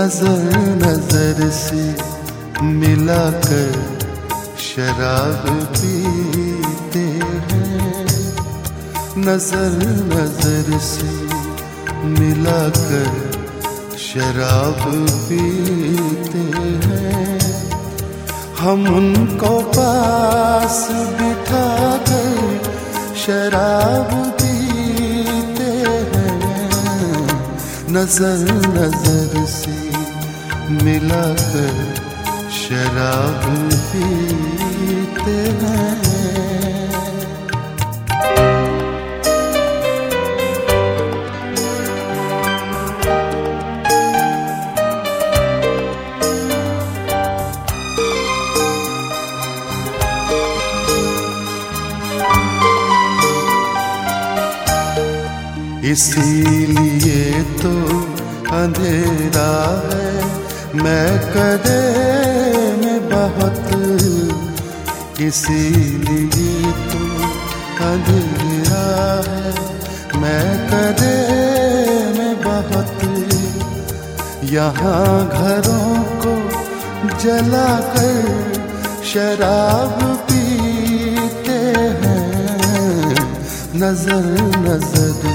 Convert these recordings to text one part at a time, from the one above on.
नज़र नज़र से मिलाकर शराब पीते हैं। नज़र नज़र से मिलाकर शराब पीते हैं। हम उनको पास बिठा कर शराब नज़र नज़र से मिलाकर शराब पीते हैं। इसीलिए तो अंधेरा है। मैं कदे में बहुत इसीलिए तो अंधेरा है। मैं कदे में बहुत यहाँ घरों को जला कर शराब पीते हैं। नज़र नज़र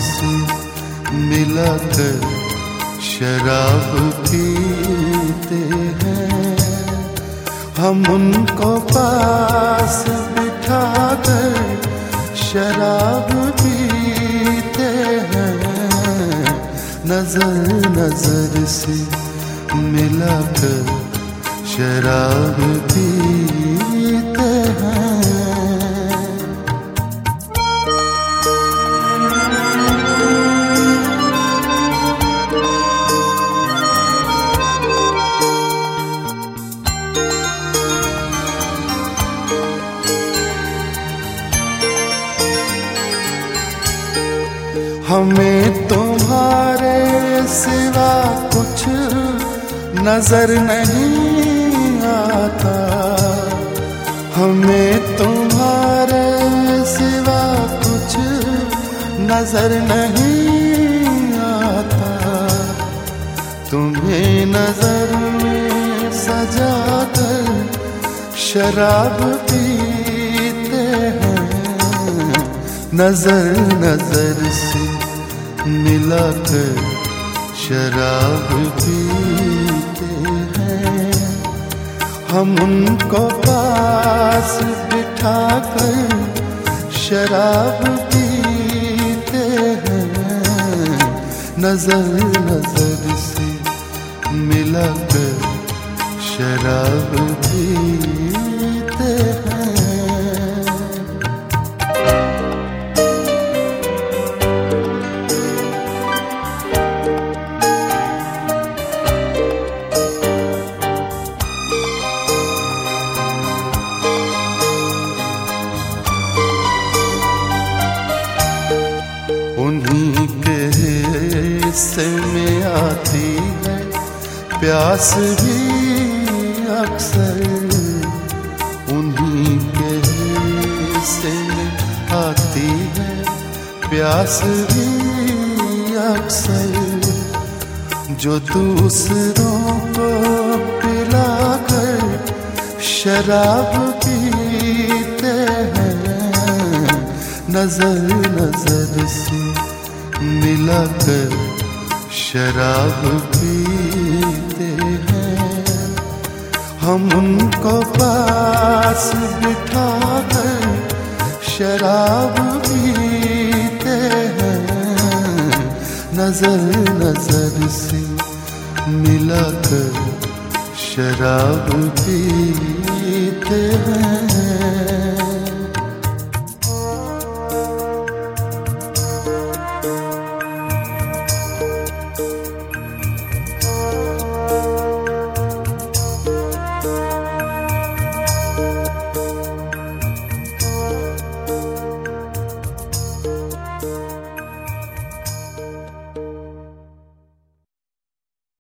से मिलाकर शराब पीते हैं। हम उनको पास बिठा कर शराब पीते हैं। नज़र नज़र से मिलाकर शराब पीते हैं। हमें तुम्हारे सिवा कुछ नज़र नहीं आता। हमें तुम्हारे सिवा कुछ नज़र नहीं आता। तुम्हें नज़र में सजा कर शराब पीते हैं। नज़र नज़र से मिलाकर शराब पीते हैं। हम उनको पास बिठा कर शराब पीते हैं। नज़र नज़र से मिलाकर शराब पीते प्यास भी अक्सर उन्हीं के से आती है। प्यास भी अक्सर जो दूसरों को पिलाकर शराब पीते हैं, नज़र नज़र से मिलाकर शराब हैं हम उनको पास बिठा कर शराब पीते हैं। नज़र नज़र से मिला कर शराब पीते हैं।